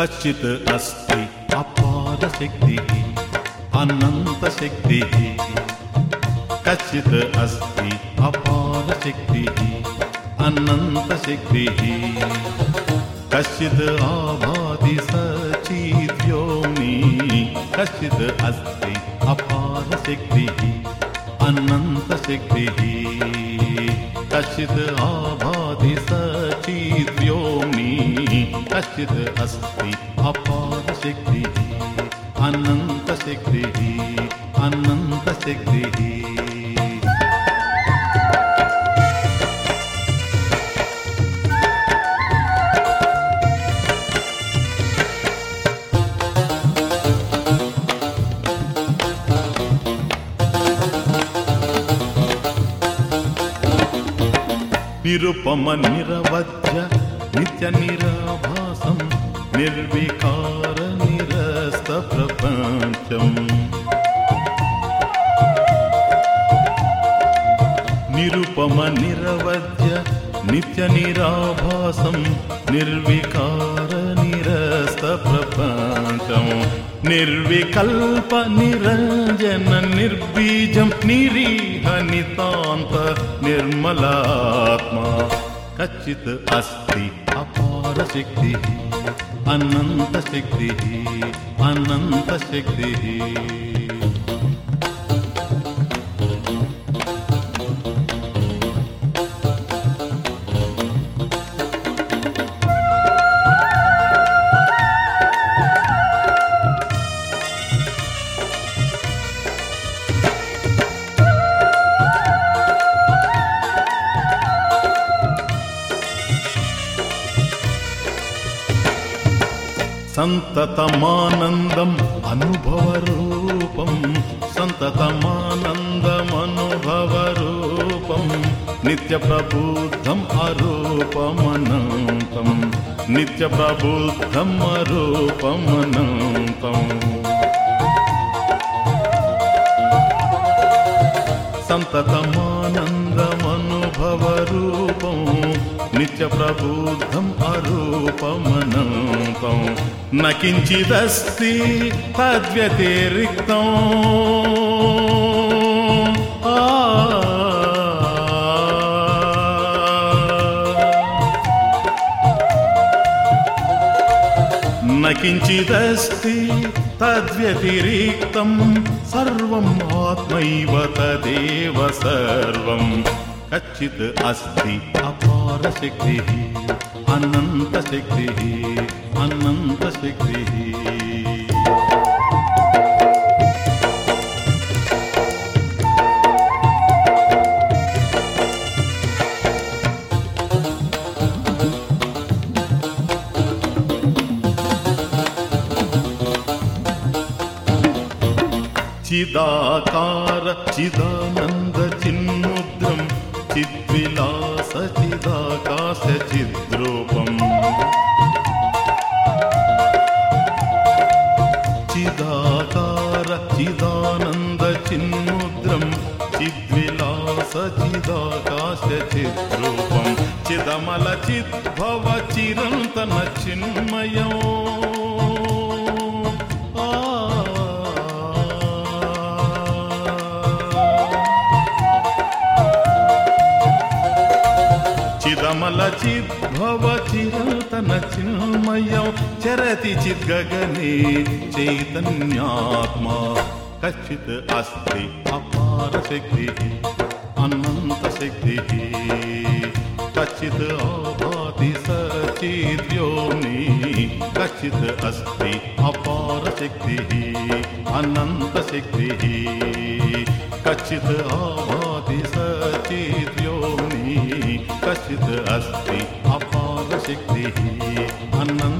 कश्चित् अस्ति अपारशक्तिः अनन्तशक्तिः कश्चित् अस्ति अपारशक्तिः अनन्तशक्तिः कश्चित् आभाति सचिद्योनि कश्चित् अस्ति अपारशक्तिः अनन्तशक्तिः कश्चित् आभाति सचिद्योनि అస్థిర అస్థి అపార శక్తి అనంత శక్తి అనంత శక్తి నిరుపమ నిరవధ్య नित्यनिराभासं निर्विकारनिरस्तप्रपञ्चम्। निरुपमनिरवध्य नित्यनिराभासं निर्विकारनिरस्तप्रपञ्चम्। निर्विकारनिरस्तप्रपां निर्विकल्पनिरञ्जननिर्बीजं निरीहनितान्त निर्मलात्मा कच्चित् अस्ति। अनन्तशक्तिः अनन्तशक्तिः अनन्तशक्तिः సంతతమానందం అనుభవ రూపం సంతతమానందం అనుభవ రూపం నిత్య ప్రబుద్ధం అరూపమనంతం నిత్య ప్రబుద్ధం అరూపమనంతం సంతతమానందం తద్వ్యతిరిక్తం ఆ నకించిదస్తి తద్వ్యతిరిక్తం సర్వం ఆత్మైవ తదేవ సర్వం కచ్చిత్ అస్తి అపార శక్తి అనంత శక్తి कच्चित् अस्ति अपारशक्तिः अनन्तशक्तिः अनन्तशक्तिः चिदाकार चिदानन्द चिन्मु चिद्विलासचिदाकाशचिद्रूपम्। चिदाकारचिदानन्दचिन्मुद्रं चिद्विलासचिदाकाशचिद्रूपं चिदमलचिद्भवचिदन्तमचिन्मयम् చిద్భవ చిరంతన చిన్మయం చిదమల చిద్భవ చిరతన చిన్మయం చరతి చిద్గగనే చైతన్యాత్మా కచ్చిత్ అస్తి అపార శక్తి అనంత శక్తి కచ్చిత్ ఆభాతి సచిద్యోని కచ్చిత్ అస్తి అపార శక్తి అనంత శక్తి కచ్చిత్ ఆభాతి సచిద్యోని कदाचित् अस्ति अपारशक्तिः अनन्त